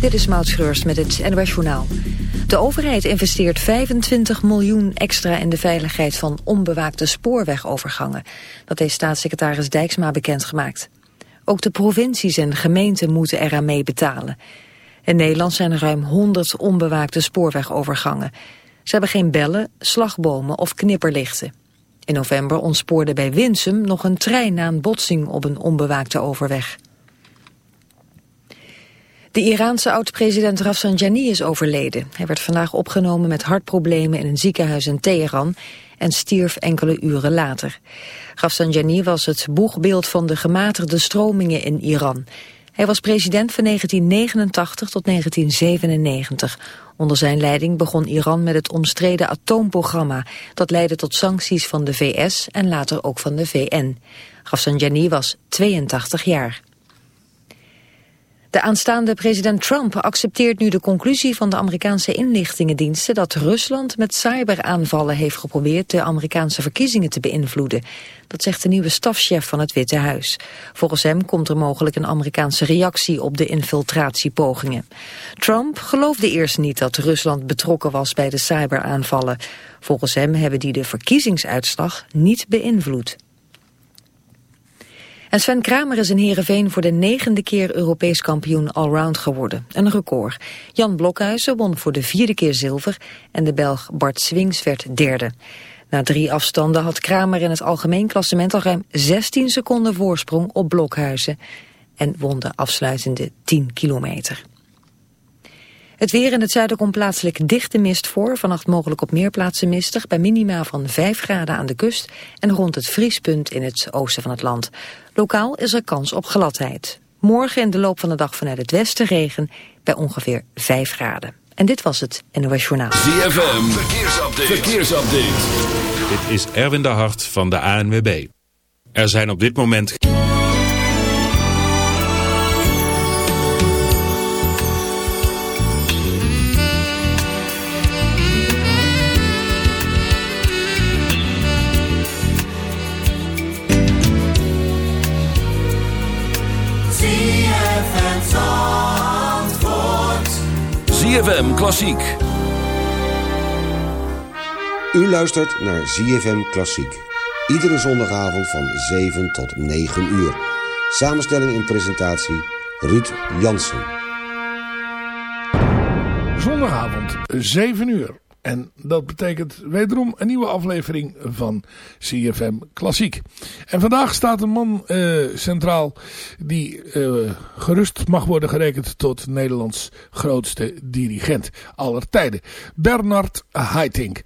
Dit is Maud Schreurs met het NOS Journaal. De overheid investeert 25 miljoen extra in de veiligheid van onbewaakte spoorwegovergangen. Dat heeft staatssecretaris Dijksma bekendgemaakt. Ook de provincies en gemeenten moeten eraan mee betalen. In Nederland zijn er ruim 100 onbewaakte spoorwegovergangen. Ze hebben geen bellen, slagbomen of knipperlichten. In november ontspoorde bij Winsum nog een trein na een botsing op een onbewaakte overweg. De Iraanse oud-president Rafsanjani is overleden. Hij werd vandaag opgenomen met hartproblemen in een ziekenhuis in Teheran en stierf enkele uren later. Rafsanjani was het boegbeeld van de gematigde stromingen in Iran. Hij was president van 1989 tot 1997. Onder zijn leiding begon Iran met het omstreden atoomprogramma. Dat leidde tot sancties van de VS en later ook van de VN. Rafsanjani was 82 jaar. De aanstaande president Trump accepteert nu de conclusie van de Amerikaanse inlichtingendiensten dat Rusland met cyberaanvallen heeft geprobeerd de Amerikaanse verkiezingen te beïnvloeden. Dat zegt de nieuwe stafchef van het Witte Huis. Volgens hem komt er mogelijk een Amerikaanse reactie op de infiltratiepogingen. Trump geloofde eerst niet dat Rusland betrokken was bij de cyberaanvallen. Volgens hem hebben die de verkiezingsuitslag niet beïnvloed. En Sven Kramer is in Heerenveen voor de negende keer Europees kampioen allround geworden. Een record. Jan Blokhuizen won voor de vierde keer zilver en de Belg Bart Swings werd derde. Na drie afstanden had Kramer in het algemeen klassement al ruim 16 seconden voorsprong op Blokhuizen en won de afsluitende 10 kilometer. Het weer in het zuiden komt plaatselijk dichte mist voor. Vannacht mogelijk op meer plaatsen mistig. Bij minima van 5 graden aan de kust. En rond het vriespunt in het oosten van het land. Lokaal is er kans op gladheid. Morgen in de loop van de dag vanuit het westen regen. Bij ongeveer 5 graden. En dit was het NOS Journaal. ZFM. Verkeersupdate. Verkeersupdate. Dit is Erwin de Hart van de ANWB. Er zijn op dit moment... ZFM Klassiek. U luistert naar ZFM Klassiek. Iedere zondagavond van 7 tot 9 uur. Samenstelling en presentatie Ruud Jansen. Zondagavond, 7 uur. En dat betekent wederom een nieuwe aflevering van CFM Klassiek. En vandaag staat een man uh, centraal die uh, gerust mag worden gerekend tot Nederlands grootste dirigent aller tijden. Bernard Haitink.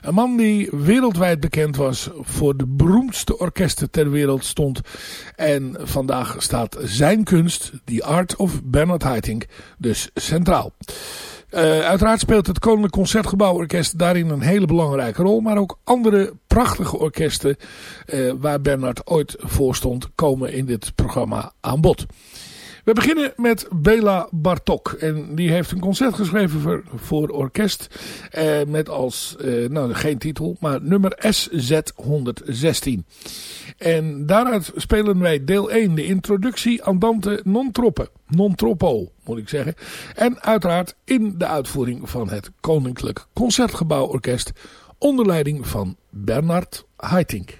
Een man die wereldwijd bekend was voor de beroemdste orkesten ter wereld stond. En vandaag staat zijn kunst, The Art of Bernard Haitink, dus centraal. Uh, uiteraard speelt het Koninklijk Concertgebouworkest daarin een hele belangrijke rol. Maar ook andere prachtige orkesten uh, waar Bernard ooit voor stond komen in dit programma aan bod. We beginnen met Bela Bartok. En die heeft een concert geschreven voor, orkest. Eh, met als, eh, nou geen titel, maar nummer SZ116. En daaruit spelen wij deel 1, de introductie Andante non troppe. Non troppo, moet ik zeggen. En uiteraard in de uitvoering van het Koninklijk Concertgebouworkest. Onder leiding van Bernard Haitink.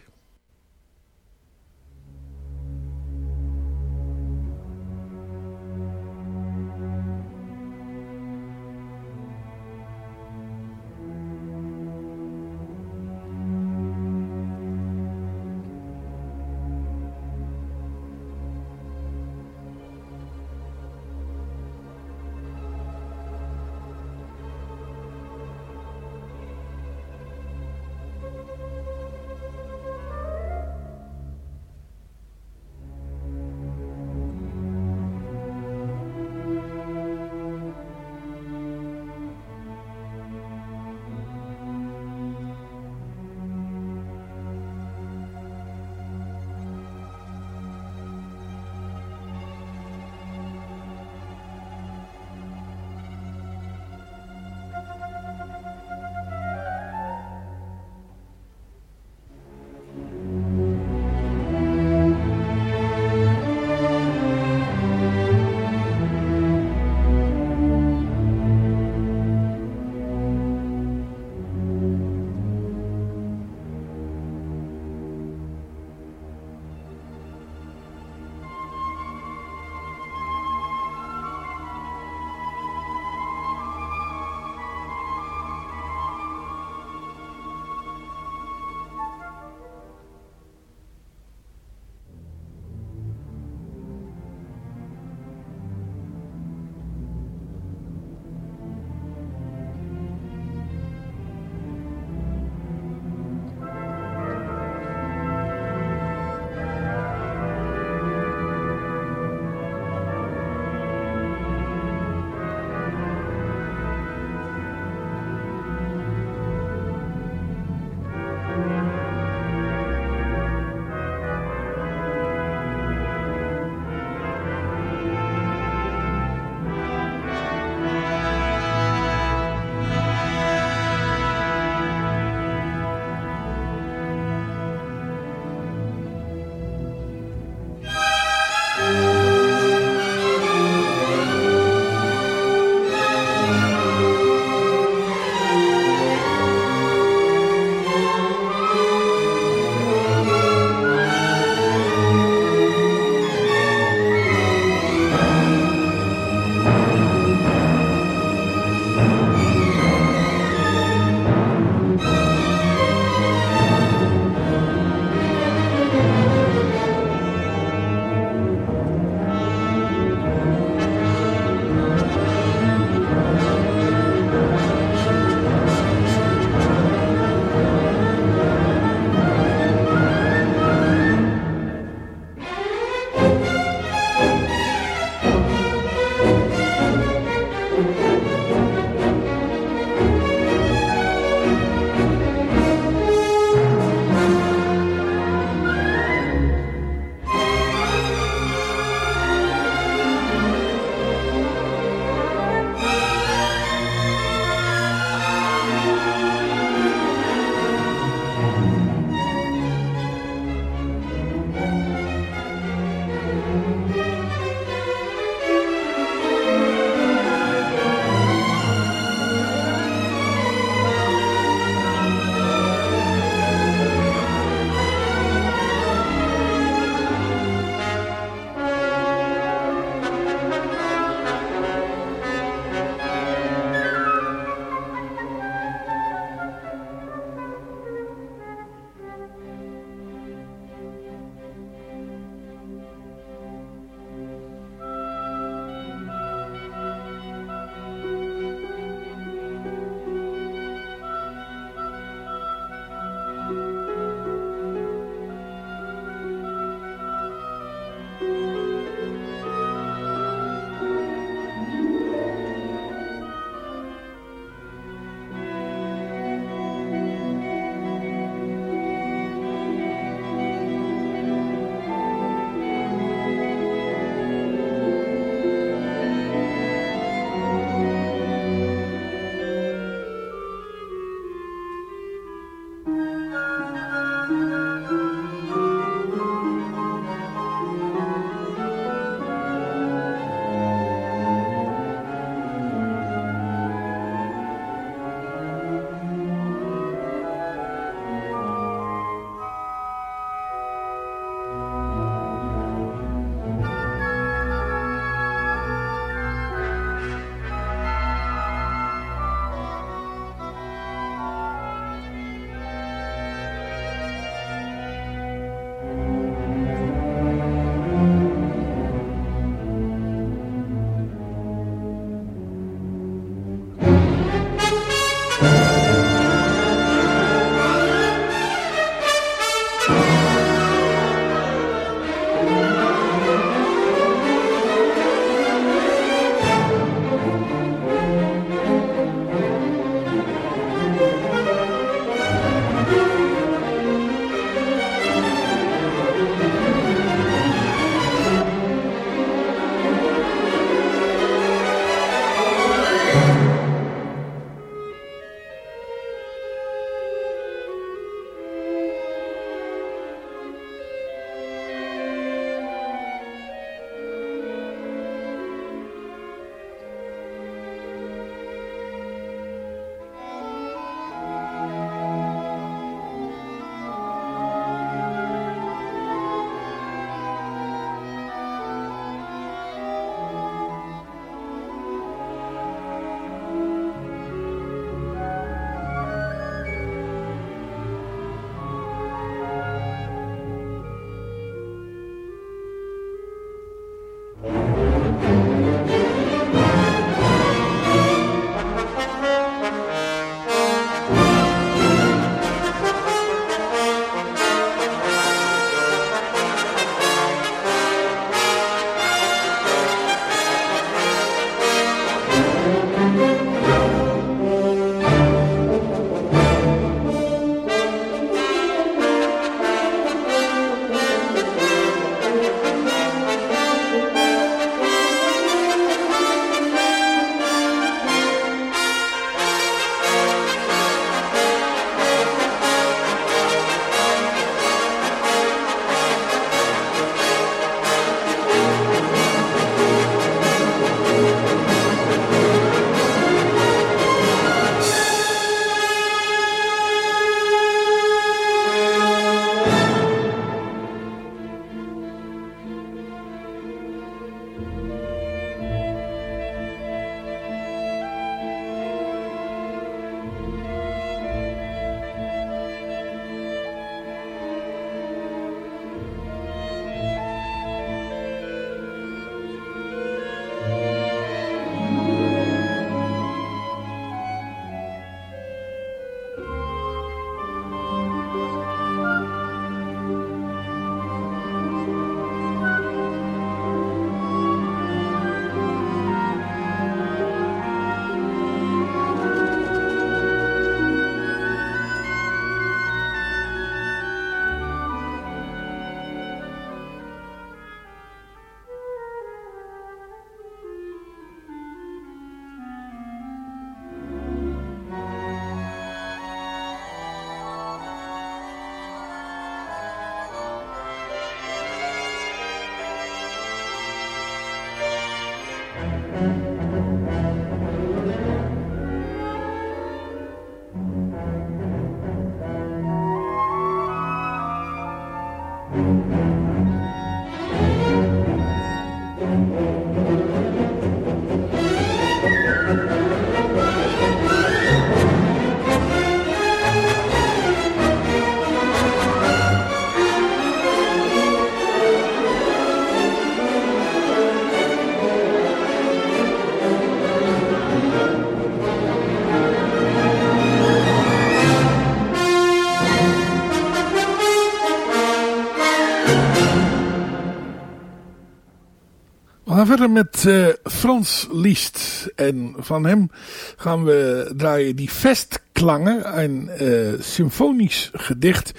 Verder met uh, Frans Liest. En van hem gaan we draaien die Vestklangen. Een uh, symfonisch gedicht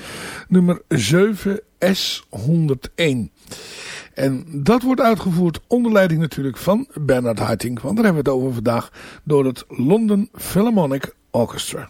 nummer 7 S101. En dat wordt uitgevoerd onder leiding natuurlijk van Bernard Haitink. Want daar hebben we het over vandaag door het London Philharmonic Orchestra.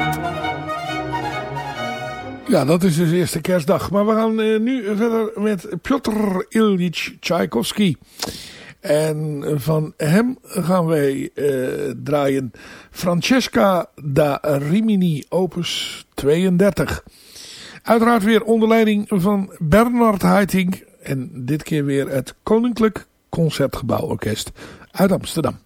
Ja, dat is dus eerste kerstdag. Maar we gaan uh, nu verder met Piotr Ilyich Tchaikovsky. En van hem gaan wij uh, draaien Francesca da Rimini, opus 32. Uiteraard weer onder leiding van Bernard Haitink. En dit keer weer het Koninklijk Concertgebouworkest uit Amsterdam.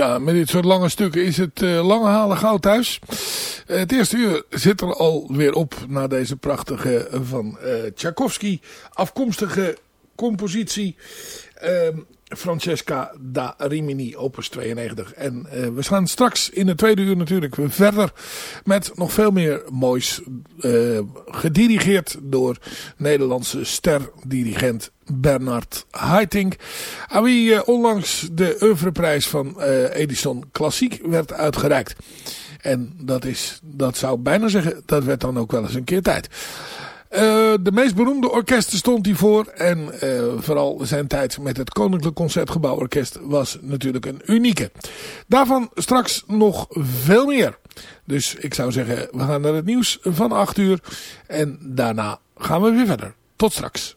Ja, met dit soort lange stukken is het uh, lange halen gauw thuis. Uh, het eerste uur zit er alweer op na deze prachtige van uh, Tchaikovsky afkomstige compositie. Francesca da Rimini, opus 92. En uh, we gaan straks in het tweede uur natuurlijk verder met nog veel meer moois. Uh, gedirigeerd door Nederlandse sterdirigent Bernard Haitink. Aan wie uh, onlangs de oeuvreprijs van Edison Klassiek werd uitgereikt. En dat is, dat zou bijna zeggen, dat werd dan ook wel eens een keer tijd. Uh, de meest beroemde orkesten stond hij voor. En uh, vooral zijn tijd met het Koninklijk Concertgebouworkest was natuurlijk een unieke. Daarvan straks nog veel meer. Dus ik zou zeggen, we gaan naar het nieuws van 8 uur. En daarna gaan we weer verder. Tot straks.